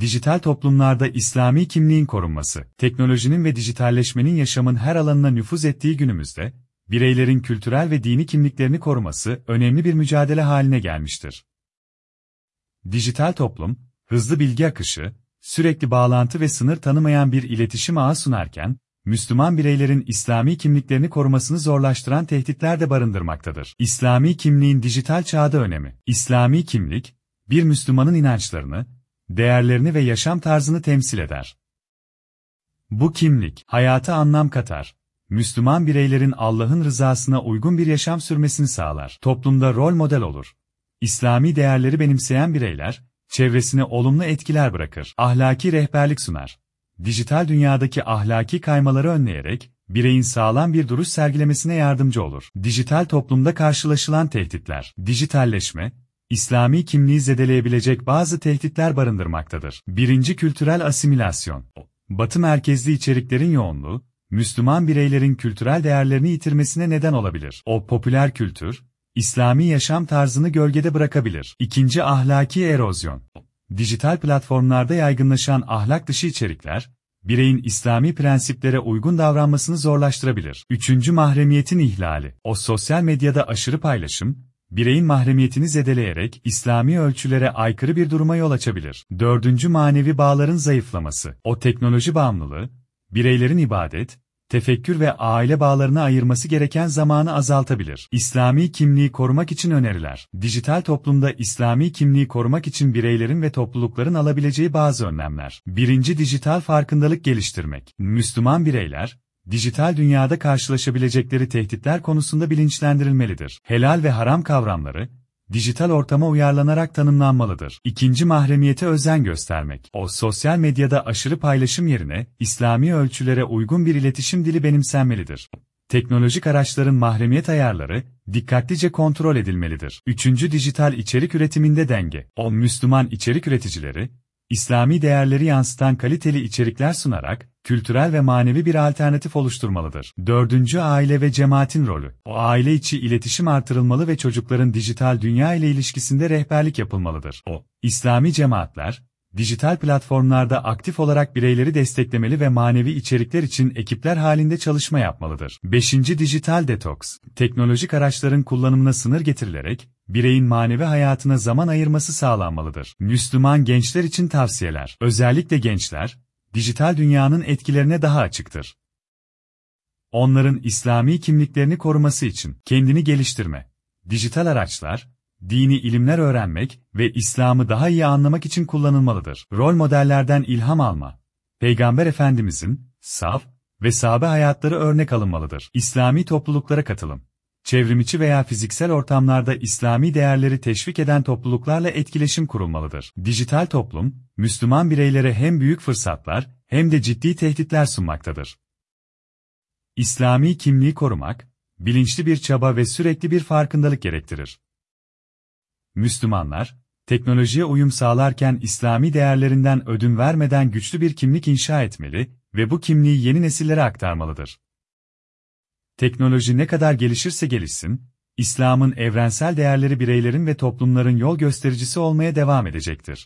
Dijital toplumlarda İslami kimliğin korunması, teknolojinin ve dijitalleşmenin yaşamın her alanına nüfuz ettiği günümüzde, bireylerin kültürel ve dini kimliklerini koruması önemli bir mücadele haline gelmiştir. Dijital toplum, hızlı bilgi akışı, sürekli bağlantı ve sınır tanımayan bir iletişim ağı sunarken, Müslüman bireylerin İslami kimliklerini korumasını zorlaştıran tehditler de barındırmaktadır. İslami kimliğin dijital çağda önemi. İslami kimlik, bir Müslümanın inançlarını, değerlerini ve yaşam tarzını temsil eder. Bu kimlik, hayata anlam katar. Müslüman bireylerin Allah'ın rızasına uygun bir yaşam sürmesini sağlar. Toplumda rol model olur. İslami değerleri benimseyen bireyler, çevresine olumlu etkiler bırakır. Ahlaki rehberlik sunar. Dijital dünyadaki ahlaki kaymaları önleyerek, bireyin sağlam bir duruş sergilemesine yardımcı olur. Dijital toplumda karşılaşılan tehditler. Dijitalleşme, İslami kimliği zedeleyebilecek bazı tehditler barındırmaktadır. Birinci kültürel asimilasyon. Batı merkezli içeriklerin yoğunluğu, Müslüman bireylerin kültürel değerlerini yitirmesine neden olabilir. O popüler kültür, İslami yaşam tarzını gölgede bırakabilir. İkinci ahlaki erozyon. Dijital platformlarda yaygınlaşan ahlak dışı içerikler, bireyin İslami prensiplere uygun davranmasını zorlaştırabilir. Üçüncü mahremiyetin ihlali. O sosyal medyada aşırı paylaşım, bireyin mahremiyetini zedeleyerek İslami ölçülere aykırı bir duruma yol açabilir. Dördüncü manevi bağların zayıflaması. O teknoloji bağımlılığı, bireylerin ibadet, tefekkür ve aile bağlarını ayırması gereken zamanı azaltabilir. İslami kimliği korumak için öneriler. Dijital toplumda İslami kimliği korumak için bireylerin ve toplulukların alabileceği bazı önlemler. Birinci dijital farkındalık geliştirmek. Müslüman bireyler, dijital dünyada karşılaşabilecekleri tehditler konusunda bilinçlendirilmelidir. Helal ve haram kavramları, dijital ortama uyarlanarak tanımlanmalıdır. İkinci mahremiyete özen göstermek. O sosyal medyada aşırı paylaşım yerine İslami ölçülere uygun bir iletişim dili benimsenmelidir. Teknolojik araçların mahremiyet ayarları dikkatlice kontrol edilmelidir. Üçüncü dijital içerik üretiminde denge. O Müslüman içerik üreticileri İslami değerleri yansıtan kaliteli içerikler sunarak, kültürel ve manevi bir alternatif oluşturmalıdır. Dördüncü aile ve cemaatin rolü. O aile içi iletişim artırılmalı ve çocukların dijital dünya ile ilişkisinde rehberlik yapılmalıdır. O, İslami cemaatler, dijital platformlarda aktif olarak bireyleri desteklemeli ve manevi içerikler için ekipler halinde çalışma yapmalıdır. 5. Dijital detoks. Teknolojik araçların kullanımına sınır getirilerek, bireyin manevi hayatına zaman ayırması sağlanmalıdır. Müslüman gençler için tavsiyeler. Özellikle gençler, dijital dünyanın etkilerine daha açıktır. Onların İslami kimliklerini koruması için kendini geliştirme, dijital araçlar, dini ilimler öğrenmek ve İslam'ı daha iyi anlamak için kullanılmalıdır. Rol modellerden ilham alma, Peygamber Efendimizin, saf ve sahabe hayatları örnek alınmalıdır. İslami topluluklara katılım, çevrimiçi veya fiziksel ortamlarda İslami değerleri teşvik eden topluluklarla etkileşim kurulmalıdır. Dijital toplum, Müslüman bireylere hem büyük fırsatlar hem de ciddi tehditler sunmaktadır. İslami kimliği korumak, bilinçli bir çaba ve sürekli bir farkındalık gerektirir. Müslümanlar, teknolojiye uyum sağlarken İslami değerlerinden ödün vermeden güçlü bir kimlik inşa etmeli ve bu kimliği yeni nesillere aktarmalıdır. Teknoloji ne kadar gelişirse gelişsin, İslam'ın evrensel değerleri bireylerin ve toplumların yol göstericisi olmaya devam edecektir.